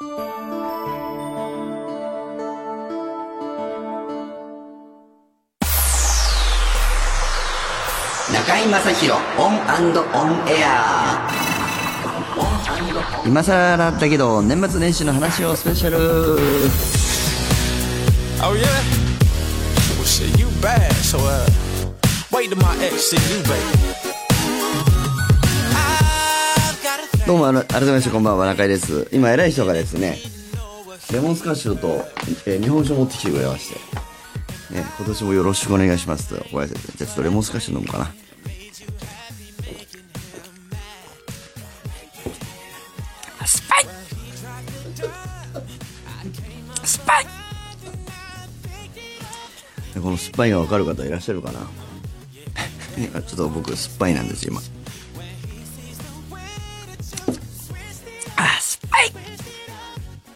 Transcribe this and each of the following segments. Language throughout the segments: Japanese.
中居正広オンオンエア今更だったけど年末年始の話をスペシャル Oh yeah? Well shit, you bad, so uh wait till my ex see you, baby. どうもあの改めましてこんばんは中居です。今偉い人がですねレモンスカッシュと、えー日本酒を持ってきてくれまして、ね、今年もよろしくお願いしますとご挨拶。じゃあちょっとレモンスカッシュ飲むかな。スパイ。スパイ。でこの酸っぱいが分かる方いらっしゃるかな。ちょっと僕酸っぱいなんですよ今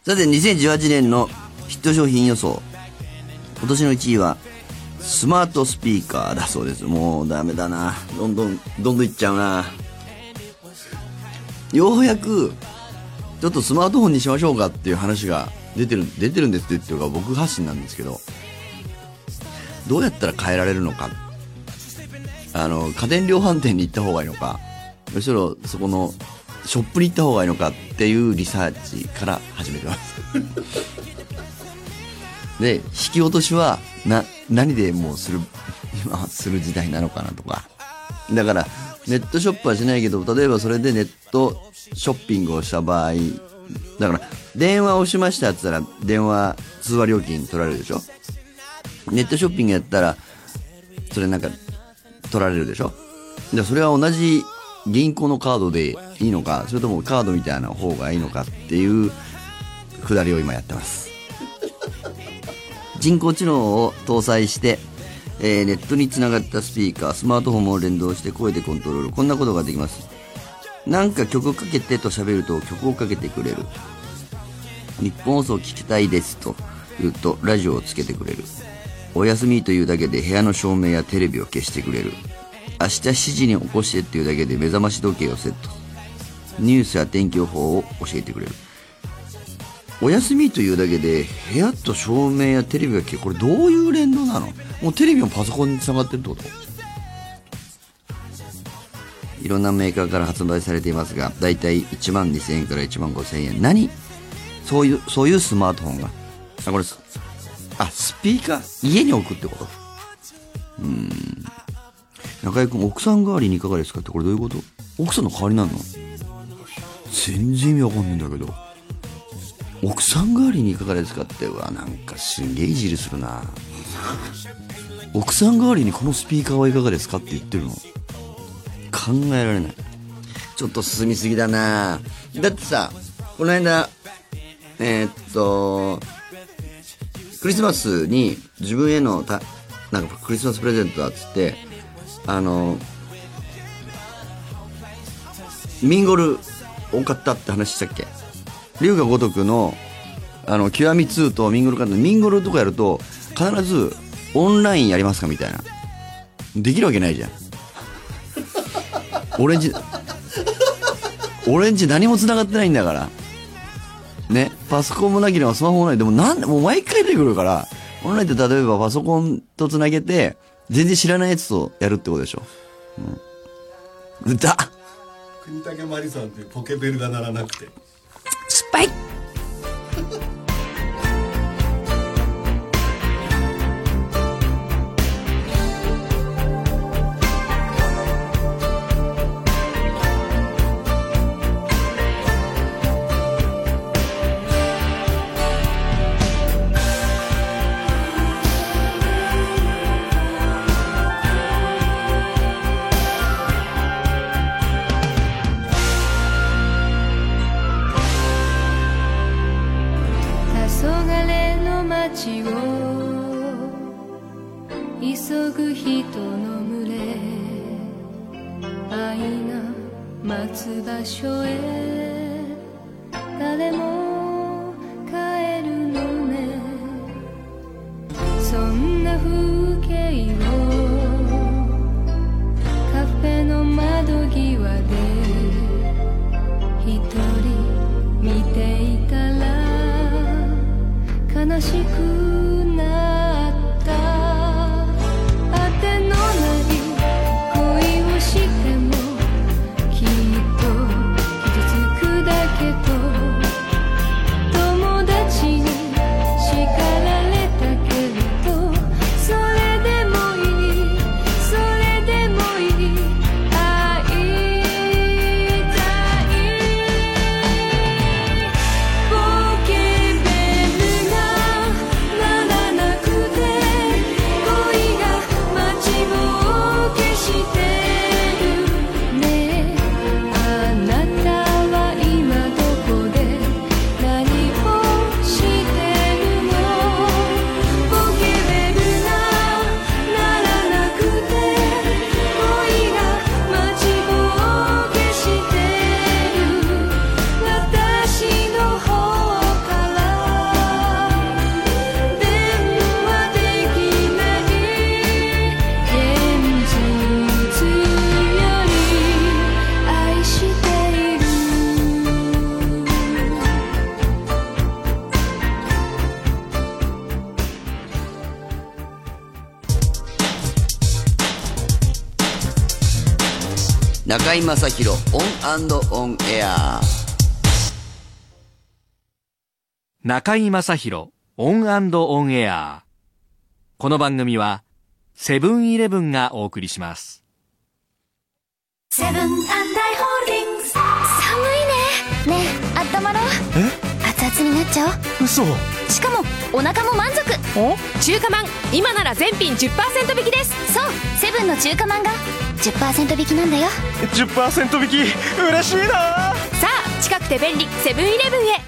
さて2018年のヒット商品予想。今年の1位はスマートスピーカーだそうです。もうダメだな。どんどんどんどんいっちゃうな。ようやくちょっとスマートフォンにしましょうかっていう話が出てる出てるんですって言ってるか僕発信なんですけどどうやったら変えられるのか。あの家電量販店に行った方がいいのか。むしろそこのショップに行った方がいいのかっていうリサーチから始めてます。で引き落としはな何でもうする今する時代なのかなとか。だからネットショップはしないけど例えばそれでネットショッピングをした場合だから電話をしましたって言ったら電話通話料金取られるでしょ？ネットショッピングやったらそれなんか取られるでしょ？でそれは同じ銀行のカードでいいのかそれともカードみたいな方がいいのかっていうくだりを今やってます。人工知能を搭載して、えーネットにつながったスピーカースマートフォンも連動して声でコントロール。こんなことができます。なんか曲かけてと喋ると曲をかけてくれる。日本放送聞きたいですと言うとラジオをつけてくれる。お休みというだけで部屋の照明やテレビを消してくれる。明日7時に起こしてっていうだけで目覚まし時計をセットニュースや天気予報を教えてくれる。お休みというだけで部屋と照明やテレビが消えこれどういう連動なの？もうテレビもパソコンにつながってるってこと？いろんなメーカーから発売されていますがだいたい1万2000円から1万5000円。何？そういうそういうスマートフォンが。あこれすあスピーカー。家に置くってこと？うん。中居君奥さん代わりにいかがですかってこれどういうこと？奥さんの代わりなの？全然意味わかんないんだけど。奥さん代わりにいかがですかって。うわなんかすげえいじりするな。奥さん代わりにこのスピーカーはいかがですかって言ってるの。考えられない。ちょっと進みすぎだな。だってさこの間えーっとクリスマスに自分へのたなんかクリスマスプレゼントだっつってあのミンゴルを買ったって話したっけ？龍が如くのあの極み2とミンゴル買ったミンゴルとかやると必ずオンラインやりますかみたいな。できるわけないじゃん。オレンジオレンジ何も繋がってないんだから。ねパソコンもなければスマホもない。でもなんでもう毎回出てくるからオンラインって例えばパソコンと繋げて全然知らないやつとやるってことでしょ、うん、歌国武マリさんっていうポケベルが鳴らなくて。失敗待つ場所へ中居正広オンオンエア。中居正広オンオンエア。この番組はセブンイレブンがお送りします。セブンアイ・ホールディングス。寒いね。ねえあったまろう。え？熱々になっちゃおう。嘘。しかもお腹も満足。中華まん今なら全品10%引きです。そうセブンの中華まんが10%引きなんだよ。10%引き嬉しいな。さあ近くて便利セブンイレブンへ。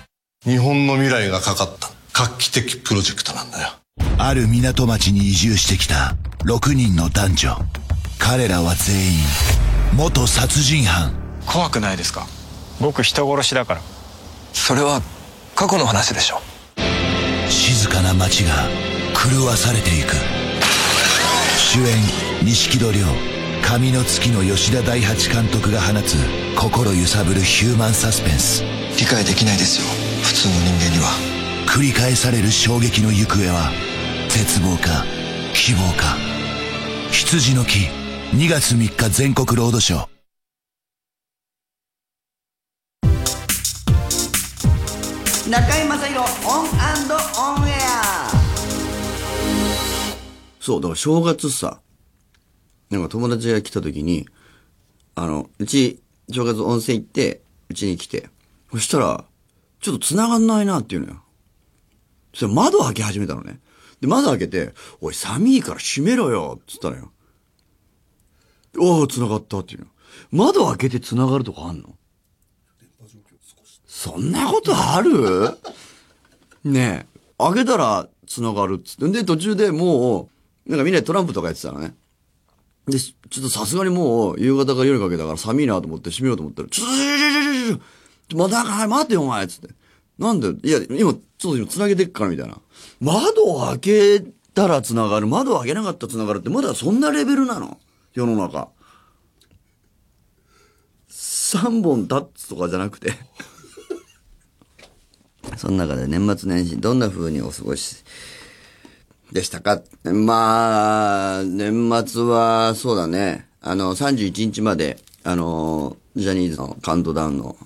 日本の未来がかかった。画期的プロジェクトなんだよ。ある港町に移住してきた6人の男女。彼らは全員元殺人犯。怖くないですか？僕人殺しだから。それは過去の話でしょな街が狂わされていく。主演錦戸亮神の月の吉田大八監督が放つ心揺さぶるヒューマンサスペンス。理解できないですよ。普通の人間には。繰り返される衝撃の行方は絶望か希望か。羊の木2月3日全国ロードショー中居正広オンオンエアそう、だから正月さ、なんか友達が来た時に、あの、うち、正月温泉行って、うちに来て、そしたら、ちょっと繋がんないなっていうのよ。そしたら窓開け始めたのね。で、窓開けて、おい、寒いから閉めろよっつったのよ。おお、繋がったっていうの。窓開けて繋がるとかあんの？そんなことある？ねえ。開けたら繋がるっつって。で、途中でもう、なんかみんなでトランプとかやってたのね。で、ちょっとさすがにもう、夕方から夜かけたから寒いなと思って閉めようと思ったら、ちょちょちょちょちょちょ、まだか、待てよお前っつって。なんで、いや、今、ちょっと今繋げてっからみたいな。窓を開けたら繋がる、窓を開けなかったら繋がるって、まだそんなレベルなの？世の中。3本立つとかじゃなくて。その中で年末年始、どんな風にお過ごしでしたか？まあ、年末は、そうだね。あの、31日まで、あの、ジャニーズのカウントダウンの、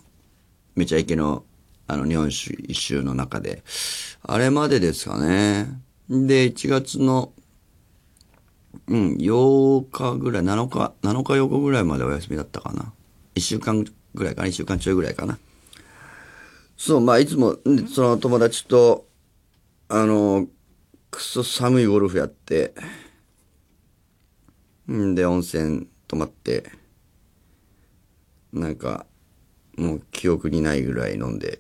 めちゃイケの、あの、日本一周の中で、あれまでですかね。で、1月の、うん、8日ぐらい、7日、7日8日ぐらいまでお休みだったかな。1週間ぐらいかな、1週間ちょいぐらいかな。そう、まあ、いつも、んその友達と、あの、くそ寒いゴルフやって、んで、温泉泊まって、なんか、もう記憶にないぐらい飲んで、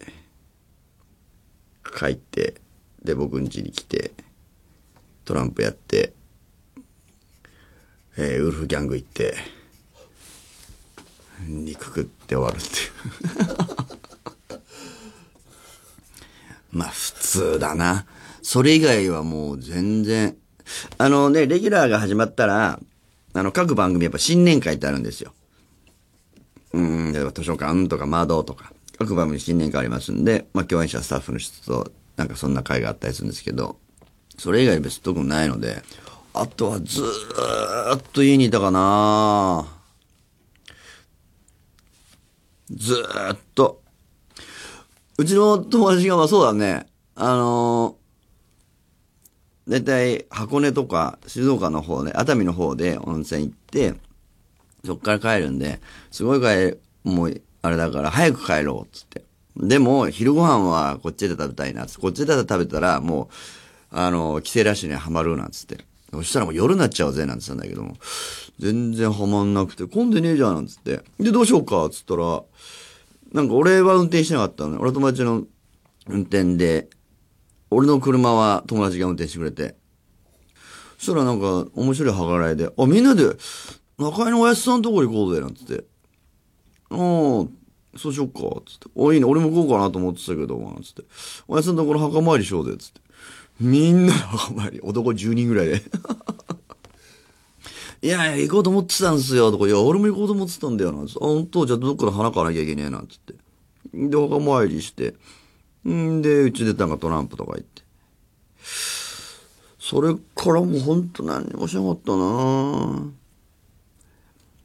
帰って、で、僕ん家に来て、トランプやって、えーウルフギャング行って、肉食って終わるっていう。まあ普通だな。それ以外はもう全然。あのね、レギュラーが始まったら、あの各番組やっぱ新年会ってあるんですよ。うん、例えば図書館とか窓とか、各番組新年会ありますんで、まあ共演者スタッフの人となんかそんな会があったりするんですけど、それ以外別に特にないので、あとはずーっと家にいたかなずーっと。うちの友達が、まあそうだね、あのー、だいたい箱根とか静岡の方で、熱海の方で温泉行って、そっから帰るんで、すごい帰る、もう、あれだから早く帰ろう、つって。でも、昼ご飯はこっちで食べたいな、つって。こっちで食べたら、もう、あの、帰省ラッシュにはまる、なんつって。そしたらもう夜になっちゃうぜ、なんつったんだけども。全然ハマんなくて、混んでねえじゃん、なんつって。で、どうしようか、つったら、なんか俺は運転してなかったのね。俺友達の運転で、俺の車は友達が運転してくれて。そしたらなんか面白い計らいで、あ、みんなで中井のおやつさんのとこ行こうぜ、なんつって。ああ、そうしよっか、つって。お、いいね、俺も行こうかなと思ってたけど、なんつって。おやつさんのところ墓参りしようぜ、つって。みんな墓参り。男10人ぐらいで。いやいや、行こうと思ってたんですよ、とか、いや、俺も行こうと思ってたんだよ、なんつって。あ、本当？じゃあどっから花買わなきゃいけねえなん、つって。で、お墓参りして。んで、うちでなんかトランプとか行って。それからもうほんと何にもしなかったな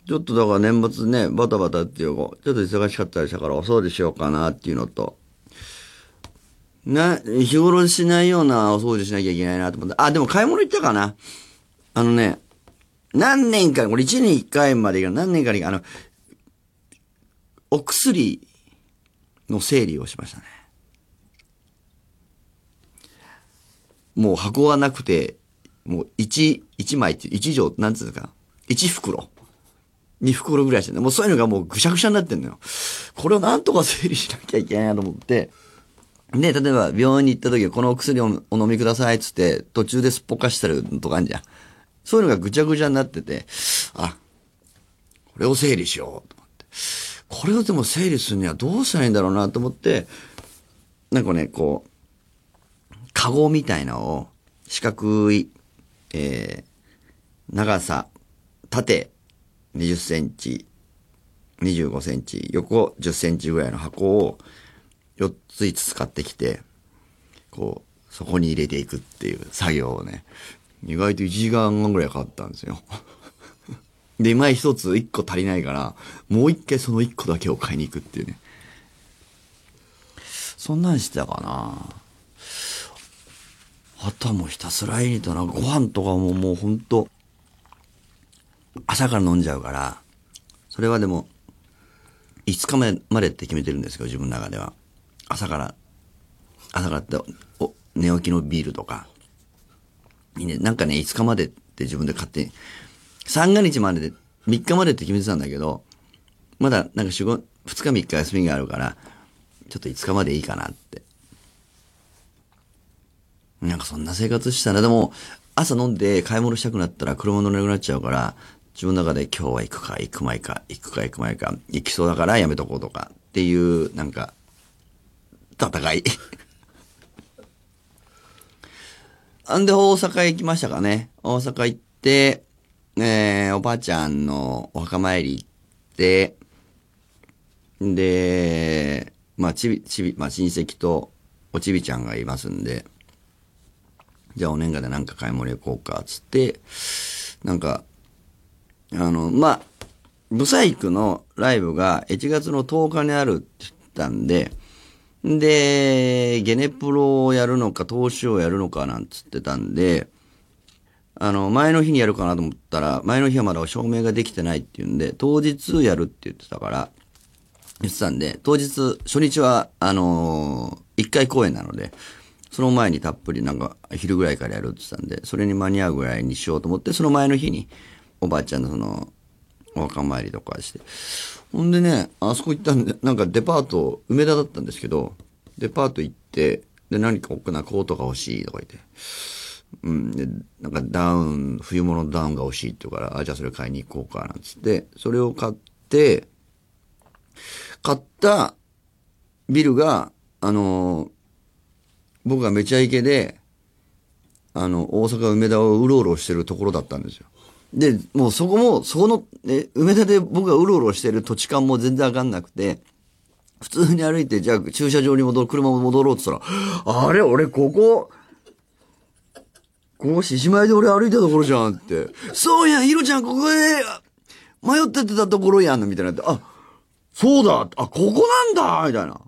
ちょっとだから年末ね、バタバタっていうか、ちょっと忙しかったりしたからお掃除しようかなっていうのと、な、日頃しないようなお掃除しなきゃいけないなと思って。あ、でも買い物行ったかなあのね、何年か、これ1年1回までが何年かに、あの、お薬の整理をしましたね。もう箱がなくて、もう1、1枚っていう、1錠、なんつうか ?1 袋。2袋ぐらいしてね。もうそういうのがもうぐしゃぐしゃになってんのよ。これをなんとか整理しなきゃいけないなと思って。で、例えば病院に行った時はこのお薬をお飲みくださいっつって、途中ですっぽかしたるとかあるじゃん。そういうのがぐちゃぐちゃになってて、あ、これを整理しようと思って。これをでも整理するにはどうしたらいいんだろうなと思って、なんかね、こう、カゴみたいなのを、四角い、えー、長さ、縦20センチ、25センチ、横10センチぐらいの箱を4つ5つ買ってきて、こう、そこに入れていくっていう作業をね、意外と1時間半ぐらいかかったんですよ。で、今一つ1個足りないから、もう一回その1個だけを買いに行くっていうね。そんなんしてたかなあとはもうひたすら家にいたな。ご飯とかももうほんと、朝から飲んじゃうから、それはでも、5日目までって決めてるんですよ、自分の中では。朝から、朝からって、お、寝起きのビールとか。ね、なんかね、5日までって自分で勝手に、三が日までで、3日までって決めてたんだけど、まだなんか4、5、2日3日休みがあるから、ちょっと5日までいいかなって。なんかそんな生活したら、でも、朝飲んで買い物したくなったら車乗れなくなっちゃうから、自分の中で今日は行くか行くまいか、行くか行くまいか、行きそうだからやめとこうとかっていう、なんか、戦い。ああんで大阪行きましたかね。大阪行って、えー、おばあちゃんのお墓参り行って、で、まあ、ちび、ちび、まあ、親戚とおちびちゃんがいますんで、じゃあお年賀でなんか買い物行こうか、つって、なんか、あの、まあ、ブサイクのライブが1月の10日にあるって言ったんで、で、ゲネプロをやるのか、投資をやるのかなんつってたんで、あの、前の日にやるかなと思ったら、前の日はまだ証明ができてないっていうんで、当日やるって言ってたから、言ってたんで、当日、初日は、あのー、1回公演なので、その前にたっぷりなんか昼ぐらいからやるって言ってたんで、それに間に合うぐらいにしようと思って、その前の日におばあちゃんのその、お墓参りとかして。ほんでね、あそこ行ったんで、なんかデパート、梅田だったんですけど、デパート行って、で、何か大きなコートが欲しいとか言って、うん、で、なんかダウン、冬物のダウンが欲しいって言うから、あ、じゃあそれ買いに行こうか、なんつって、それを買って、買ったビルが、あの僕がめちゃイケで、あの、大阪梅田をうろうろしてるところだったんですよ。で、もうそこも、そこの、ね、梅田で僕がうろうろしてる土地勘も全然わかんなくて、普通に歩いて、じゃあ駐車場に戻る、車も戻ろうって言ったら、あれ、俺ここ、ここ獅子舞で俺歩いたところじゃんって。そうやん、ひろちゃんここで迷っててたところやんの、みたいなって、あ、そうだ、あ、ここなんだみたいな。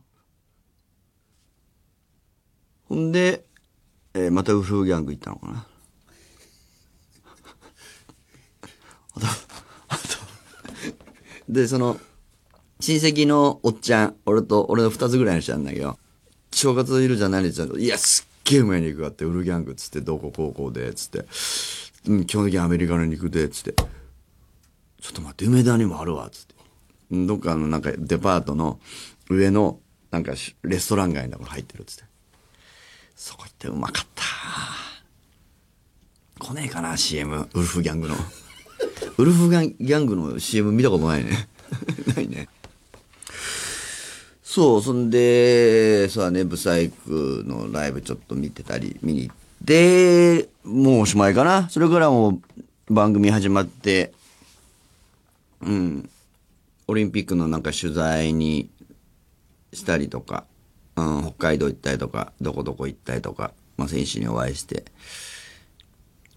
ほんで、えーまたウルフギャング行ったのかな。あと、あと、で、その、親戚のおっちゃん、俺と、俺の二つぐらいの人なんだけど、正月いるじゃん、何ちゃんと、いや、すっげえうまい肉があって、ウルギャングっつって、どこ高校で、つって、うん、基本的にアメリカの肉で、つって、ちょっと待って、梅田にもあるわ、つって。どっかのなんかデパートの上の、なんかレストラン街のところ入ってる、つって。そこ行ってうまかった。来ねえかな、CM。ウルフギャングの。ウルフギャングの CM 見たことないね。ないね。そう、そんで、そうだね、ブサイクのライブちょっと見てたり、見に行って、もうおしまいかな。それからもう番組始まって、うん、オリンピックのなんか取材にしたりとか、うん、北海道行ったりとか、どこどこ行ったりとか、まあ、選手にお会いして、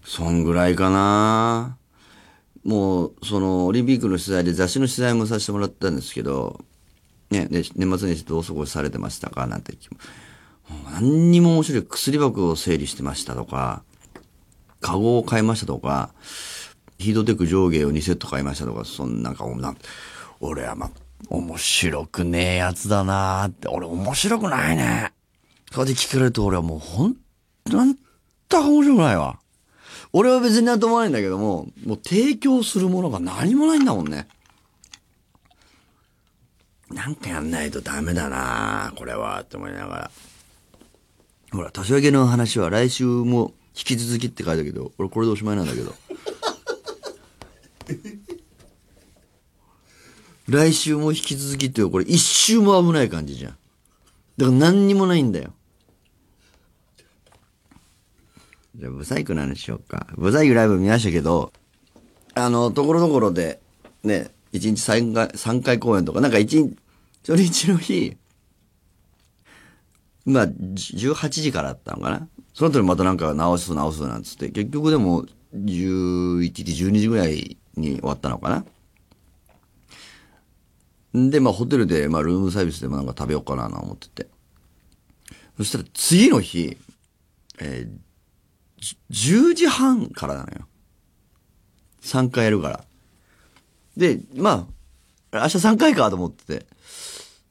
そんぐらいかな。もう、その、オリンピックの取材で雑誌の取材もさせてもらったんですけど、ね、で年末年始どう過ごされてましたかなんて聞きも何にも面白い薬箱を整理してましたとか、カゴを買いましたとか、ヒートテック上下を2セット買いましたとか、そんなんか、な俺はまあ、面白くねえやつだなーって、俺面白くないね。それで聞かれると俺はもうほん、なんだか面白くないわ。俺は別になんともないんだけども、もう提供するものが何もないんだもんね。なんかやんないとダメだなこれは、って思いながら。ほら、年明けの話は来週も引き続きって書いたけど、俺これでおしまいなんだけど。来週も引き続きってこれ一周も危ない感じじゃん。だから何にもないんだよ。じゃあ、ブサイクの話しようか。ブサイクライブ見ましたけど、あの、ところどころで、ね、1日3回、3回公演とか、なんか1日、初日の日、まあ、18時からだったのかな。その後にまたなんか直す直すなんつって、結局でも11時、12時ぐらいに終わったのかな。で、まあ、ホテルで、まあ、ルームサービスでもなんか食べようかなと思ってて。そしたら次の日、えー10時半からなのよ。3回やるから。で、まあ、明日3回かと思ってて。で、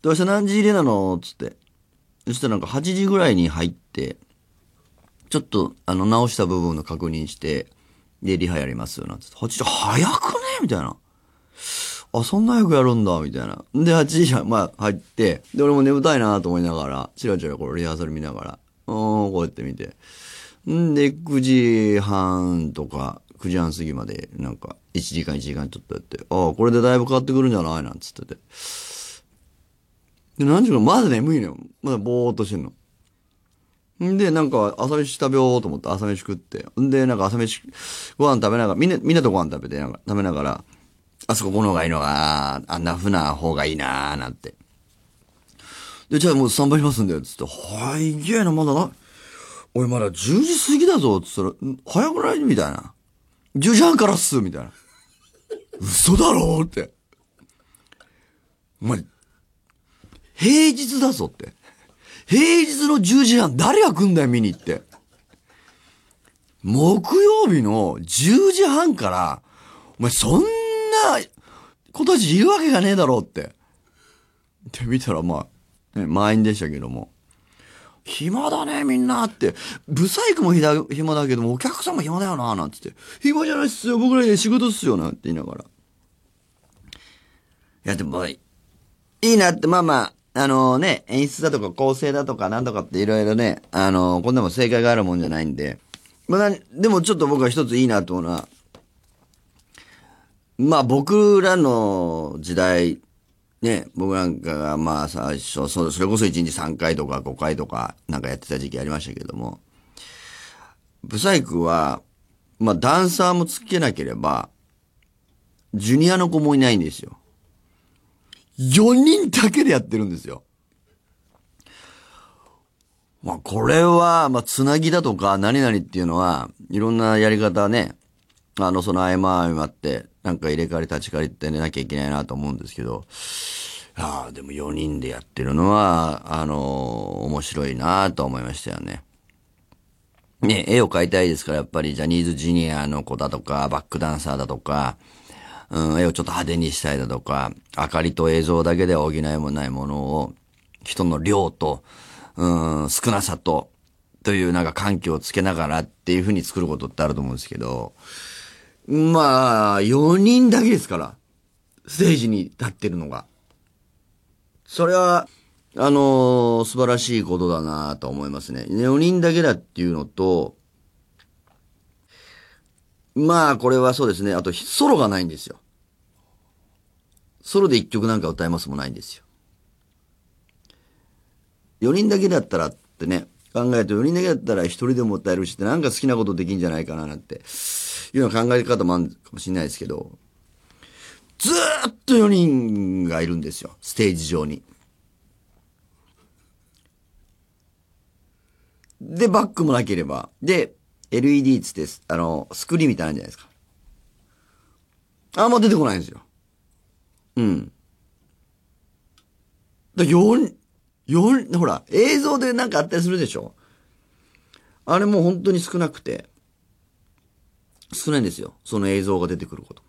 明日何時入れなのつって。そしたらなんか8時ぐらいに入って、ちょっと、あの、直した部分の確認して、で、リハやりますよなんつって。8時、早くねみたいな。あ、そんな早くやるんだ、みたいな。で、8時、まあ、入って、で、俺も眠たいなと思いながら、チラチラこれリハーサル見ながら、うん、こうやって見て。んで、9時半とか、9時半過ぎまで、なんか、1時間1時間ちょっとやって、ああ、これでだいぶ変わってくるんじゃない？なんつってて。で、何時か、まだ眠いのよ。まだぼーっとしてんの。んで、なんか、朝飯食べようと思って朝飯食って。んで、なんか朝飯、ご飯食べながら、みんな、みんなとご飯食べて、なんか、食べながら、あそここの方がいいのかなあんな風な方がいいなーなんて。で、じゃあもうスタンバイしますんだよ、つって。はい、げえな、まだな。おい、まだ10時過ぎだぞ、つったら、早くない？みたいな。10時半からっす、みたいな。嘘だろって。お前、平日だぞって。平日の10時半、誰が来んだよ、見に行って。木曜日の10時半から、お前そんな子たちいるわけがねえだろうって。で、見たらまあ、ね、満員でしたけども。暇だね、みんなって。ブサイクもひだ暇だけども、お客さんも暇だよな、なんつって。暇じゃないっすよ、僕らね、仕事っすよ、なんて言いながら。いや、でも、いいなって、まあまあ、あのね、演出だとか構成だとかなんとかっていろいろね、あのこんなも正解があるもんじゃないんで。まあ、でもちょっと僕は一ついいなと思うのは、まあ僕らの時代、ね、僕なんかがまあ最初、そそれこそ1日3回とか5回とかなんかやってた時期ありましたけども、ブサイクは、まあダンサーもつけなければ、ジュニアの子もいないんですよ。4人だけでやってるんですよ。まあ、これは、まあ、つなぎだとか、何々っていうのは、いろんなやり方ね、あの、その合間合間って、なんか入れ替わり立ち替わりってねなきゃいけないなと思うんですけど、ああ、でも4人でやってるのは、あの面白いなと思いましたよね。ね、絵を描いたいですから、やっぱりジャニーズジュニアの子だとか、バックダンサーだとか、うん、絵をちょっと派手にしたいだとか、明かりと映像だけでは補いもないものを、人の量と、うん、少なさと、というなんか環境をつけながらっていう風に作ることってあると思うんですけど、まあ、4人だけですから、ステージに立ってるのが。それは、あのー素晴らしいことだなと思いますね。4人だけだっていうのと、まあ、これはそうですね。あと、ソロがないんですよ。ソロで1曲なんか歌いますもないんですよ。4人だけだったらってね、考えると4人だけだったら1人でも歌えるしってなんか好きなことできんじゃないかななんて、いうような考え方もあるかもしれないですけど、ずーっと4人がいるんですよ。ステージ上に。で、バックもなければ。で、LED つって、あの、スクリーンみたいなんじゃないですか。あんま出てこないんですよ。うん。だ4、4、ほら、映像でなんかあったりするでしょ？あれも本当に少なくて、少ないんですよ。その映像が出てくること。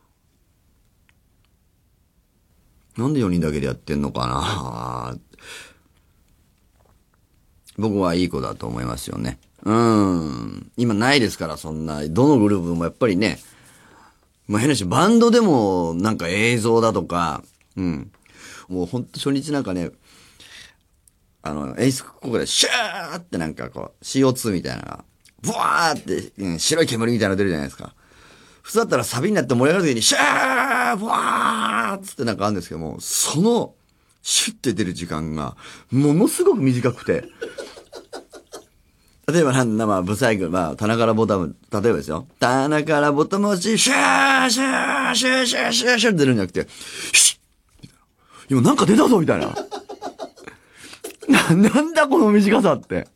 なんで4人だけでやってんのかな？僕はいい子だと思いますよね。うん。今ないですから、そんな。どのグループもやっぱりね、まあ変なし、バンドでもなんか映像だとか、うん。もうほんと初日なんかね、あの、演出ここでシューってなんかこう、CO2 みたいなのが、ブワーって、うん、白い煙みたいなの出るじゃないですか。普通だったらサビになって盛り上がる時に、シューブワーっつってなんかあるんですけども、その、シュッて出る時間が、ものすごく短くて、例えばなんだ、まあ、ブサイク、まあ、棚からボタン、例えばですよ。棚からボタン押し、シューシューシューシューシューシューって出るんじゃなくて、シュッ。今なんか出たぞみたいな。な、んだこの短さって。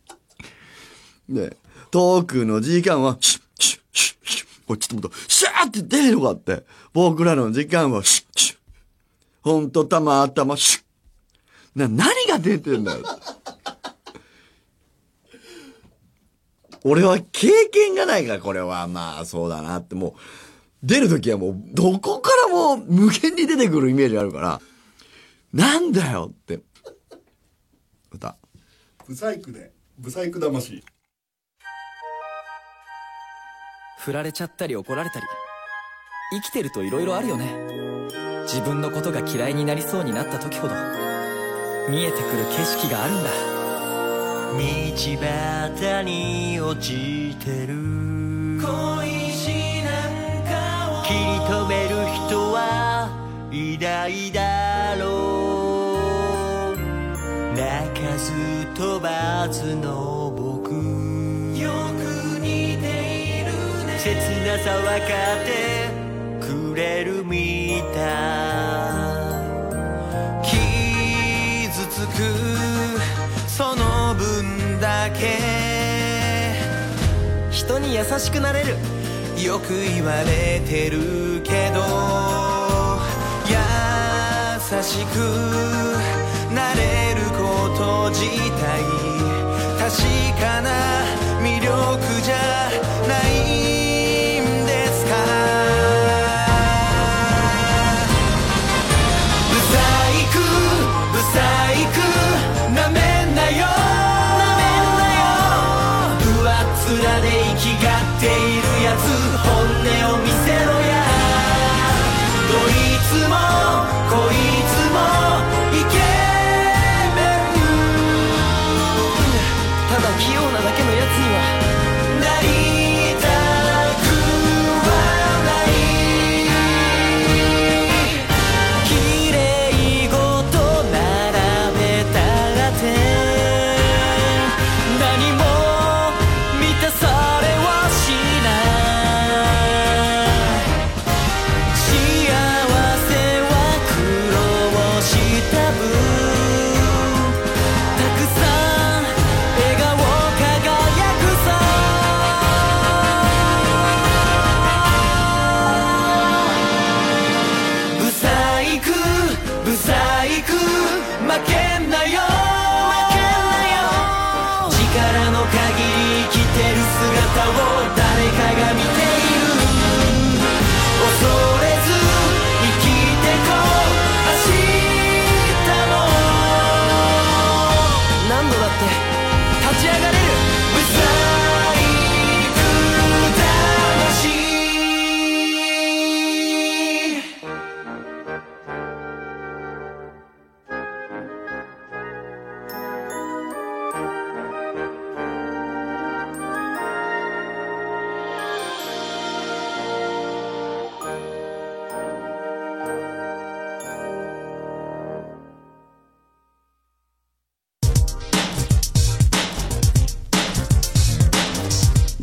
で、トークの時間は、シュッシュッシュッシュッこれちっともっと、シューって出るのかって。僕らの時間は、シュッシュッほんとたまたま、シュッな、何が出てんだよ。俺は経験がないから、これはまあそうだなって、もう、出るときはもう、どこからも無限に出てくるイメージあるから、なんだよって。歌。ブサイクで、ブサイク魂。振られちゃったり怒られたり。生きてると色々あるよね。自分のことが嫌いになりそうになった時ほど。見えてくる景色があるんだ。道端に落ちてる。恋しなんかを。切り止める人はいないだろうず飛ばずの僕。よく似ているね。切なさ分かってくれるみたい。傷つくその分だけ。人に優しくなれる。よく言われてるけど。優しくなれる自体確かな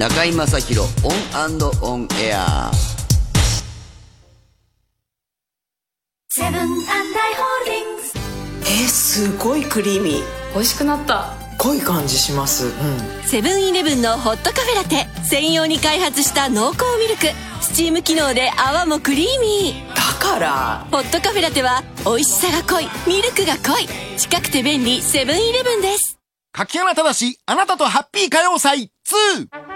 中居正広オンオンエア。セブンアイ・ホールディングス。えー、すごいクリーミー。美味しくなった。濃い感じします。うん。セブンイレブンのホットカフェラテ。専用に開発した濃厚ミルク。スチーム機能で泡もクリーミー。だから？ホットカフェラテは美味しさが濃い。ミルクが濃い。近くて便利。セブンイレブンです。柿原正あなたとハッピー歌謡祭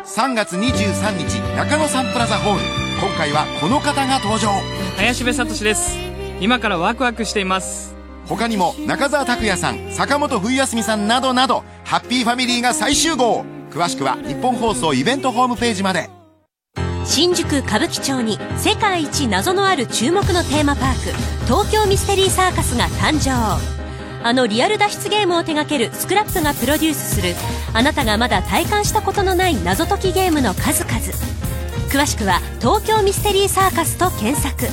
2!3 月23日中野サンプラザホール。今回はこの方が登場。林部聡です。今からワクワクしています。他にも中澤拓也さん坂本冬休みさんなどなどハッピーファミリーが再集合。詳しくは日本放送イベントホームページまで。新宿歌舞伎町に世界一謎のある注目のテーマパーク東京ミステリーサーカスが誕生あのリアル脱出ゲームを手掛ける SCRAP がプロデュースするあなたがまだ体感したことのない謎解きゲームの数々詳しくは「東京ミステリーサーカス」と検索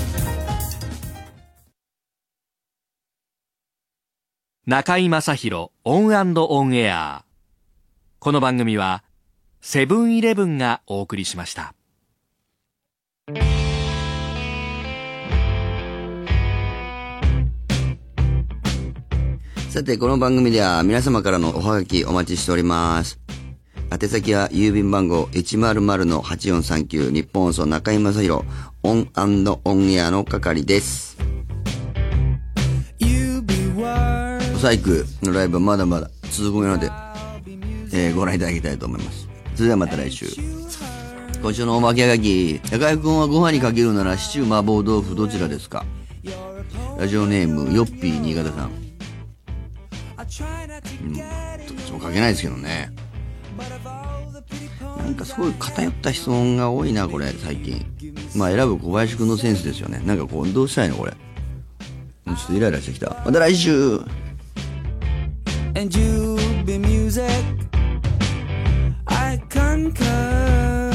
中居正広オンオンエア。この番組はセブンイレブンがお送りしました。さて、この番組では皆様からのおはがきお待ちしております。宛先は郵便番号100-8439ニッポン放送中居正広オンオンエアの係です。舞祭組のライブはまだまだ続くので、えーご覧いただきたいと思います。それではまた来週。今週のおまけはがき、中居君はご飯にかけるならシチュー麻婆豆腐どちらですか？ラジオネーム、ヨッピー新潟さん。うん、どっちもかけないですけどね。なんかすごい偏った質問が多いな、これ、最近。まあ選ぶ小林くんのセンスですよね。なんかこう、どうしたいの、これ。ちょっとイライラしてきた。また来週 and you be music. I concur.